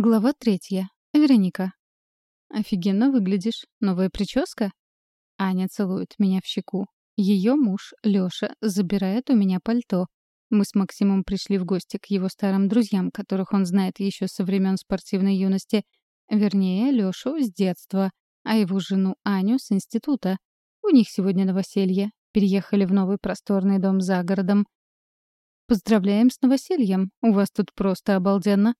Глава третья. Вероника. «Офигенно выглядишь. Новая прическа?» Аня целует меня в щеку. Ее муж, Лёша, забирает у меня пальто. Мы с Максимом пришли в гости к его старым друзьям, которых он знает еще со времен спортивной юности. Вернее, Лёшу с детства, а его жену Аню с института. У них сегодня новоселье. Переехали в новый просторный дом за городом. «Поздравляем с новосельем. У вас тут просто обалденно»,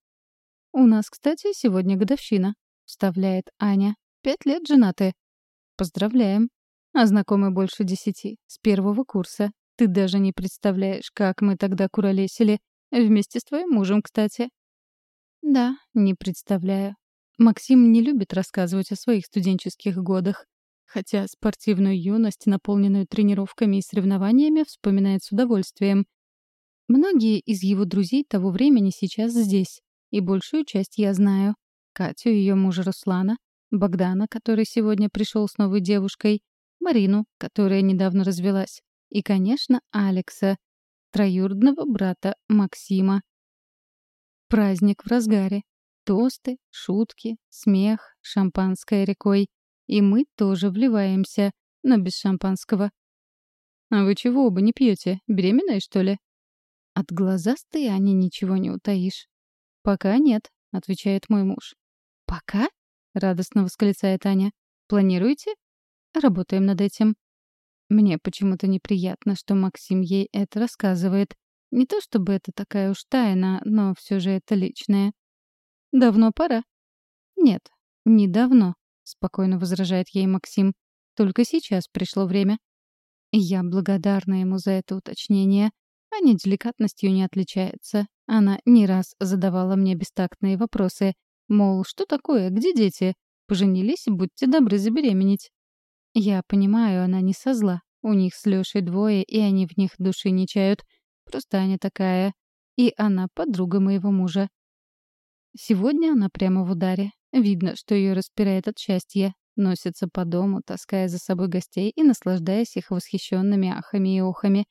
«У нас, кстати, сегодня годовщина», — вставляет Аня. «Пять лет женаты». «Поздравляем». А знакомы больше десяти, с первого курса. Ты даже не представляешь, как мы тогда куролесили. Вместе с твоим мужем, кстати. Да, не представляю. Максим не любит рассказывать о своих студенческих годах. Хотя спортивную юность, наполненную тренировками и соревнованиями, вспоминает с удовольствием. Многие из его друзей того времени сейчас здесь. И большую часть я знаю. Катю, ее мужа Руслана, Богдана, который сегодня пришел с новой девушкой, Марину, которая недавно развелась, и, конечно, Алекса, троюродного брата Максима. Праздник в разгаре. Тосты, шутки, смех, шампанское рекой. И мы тоже вливаемся, но без шампанского. «А вы чего оба не пьете? Беременная, что ли?» От глазастой Ани ничего не утаишь. «Пока нет», — отвечает мой муж. «Пока?» — радостно восклицает Аня. «Планируете?» «Работаем над этим». Мне почему-то неприятно, что Максим ей это рассказывает. Не то чтобы это такая уж тайна, но все же это личное. «Давно пора?» «Нет, не давно», — спокойно возражает ей Максим. «Только сейчас пришло время». Я благодарна ему за это уточнение. Аня деликатностью не отличается. Она не раз задавала мне бестактные вопросы. Мол, что такое, где дети? Поженились, будьте добры забеременеть. Я понимаю, она не со зла. У них с Лёшей двое, и они в них души не чают. Просто Аня такая. И она подруга моего мужа. Сегодня она прямо в ударе. Видно, что ее распирает от счастья. Носится по дому, таская за собой гостей и наслаждаясь их восхищенными ахами и охами.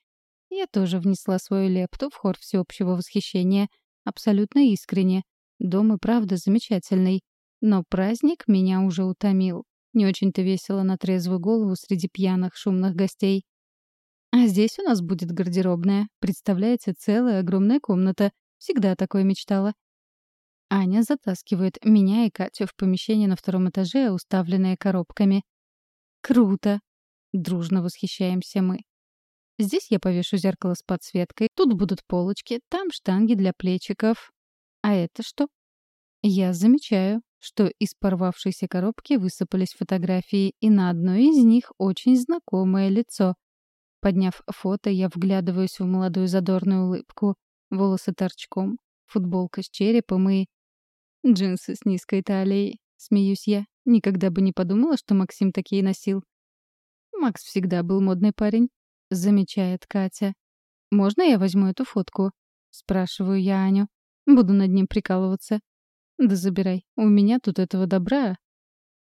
Я тоже внесла свою лепту в хор всеобщего восхищения. Абсолютно искренне. Дом и правда замечательный. Но праздник меня уже утомил. Не очень-то весело на трезвую голову среди пьяных шумных гостей. А здесь у нас будет гардеробная. Представляете, целая огромная комната. Всегда такое мечтала. Аня затаскивает меня и Катю в помещение на втором этаже, уставленное коробками. «Круто!» — дружно восхищаемся мы. Здесь я повешу зеркало с подсветкой, тут будут полочки, там штанги для плечиков. А это что? Я замечаю, что из порвавшейся коробки высыпались фотографии, и на одной из них очень знакомое лицо. Подняв фото, я вглядываюсь в молодую задорную улыбку. Волосы торчком, футболка с черепом и... Джинсы с низкой талией. Смеюсь я. Никогда бы не подумала, что Максим такие носил. Макс всегда был модный парень. — замечает Катя. «Можно я возьму эту фотку?» — спрашиваю я Аню. «Буду над ним прикалываться». «Да забирай, у меня тут этого добра».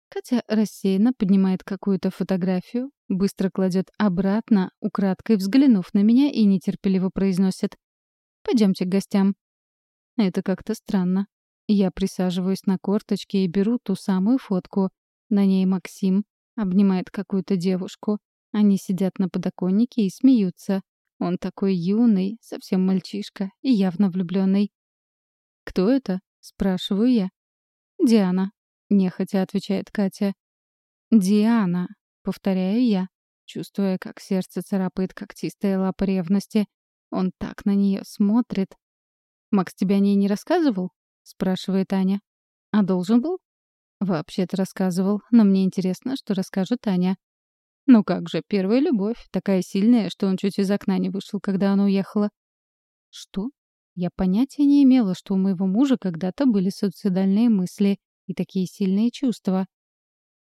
Катя рассеянно поднимает какую-то фотографию, быстро кладет обратно, украдкой взглянув на меня и нетерпеливо произносит. «Пойдемте к гостям». Это как-то странно. Я присаживаюсь на корточки и беру ту самую фотку. На ней Максим обнимает какую-то девушку. Они сидят на подоконнике и смеются. Он такой юный, совсем мальчишка и явно влюбленный. «Кто это?» — спрашиваю я. «Диана», — нехотя отвечает Катя. «Диана», — повторяю я, чувствуя, как сердце царапает когтистая лапа ревности. Он так на нее смотрит. «Макс тебе о ней не рассказывал?» — спрашивает Аня. «А должен был?» «Вообще-то рассказывал, но мне интересно, что расскажет Аня. Ну как же, первая любовь, такая сильная, что он чуть из окна не вышел, когда она уехала. Что? Я понятия не имела, что у моего мужа когда-то были суицидальные мысли и такие сильные чувства.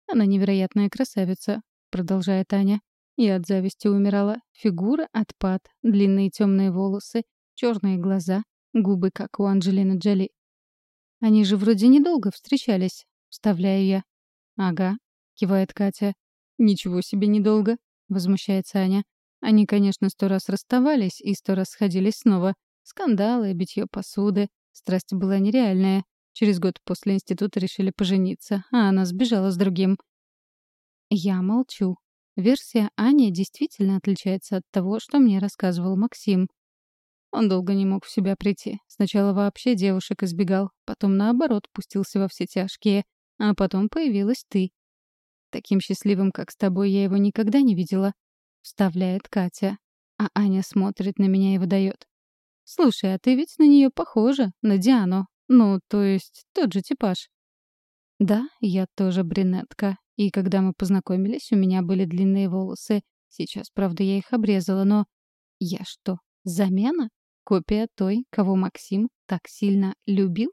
Она невероятная красавица, продолжает Аня. Я от зависти умирала. Фигура — отпад, длинные темные волосы, черные глаза, губы, как у Анджелины Джоли. Они же вроде недолго встречались, вставляю я. Ага, кивает Катя. «Ничего себе недолго», — возмущается Аня. Они, конечно, сто раз расставались и сто раз сходились снова. Скандалы, битье посуды. Страсть была нереальная. Через год после института решили пожениться, а она сбежала с другим. Я молчу. Версия Ани действительно отличается от того, что мне рассказывал Максим. Он долго не мог в себя прийти. Сначала вообще девушек избегал, потом, наоборот, пустился во все тяжкие, а потом появилась ты. Таким счастливым, как с тобой, я его никогда не видела. Вставляет Катя. А Аня смотрит на меня и выдает. «Слушай, а ты ведь на нее похожа, на Диану. Ну, то есть тот же типаж». «Да, я тоже брюнетка. И когда мы познакомились, у меня были длинные волосы. Сейчас, правда, я их обрезала, но... Я что, замена? Копия той, кого Максим так сильно любил?»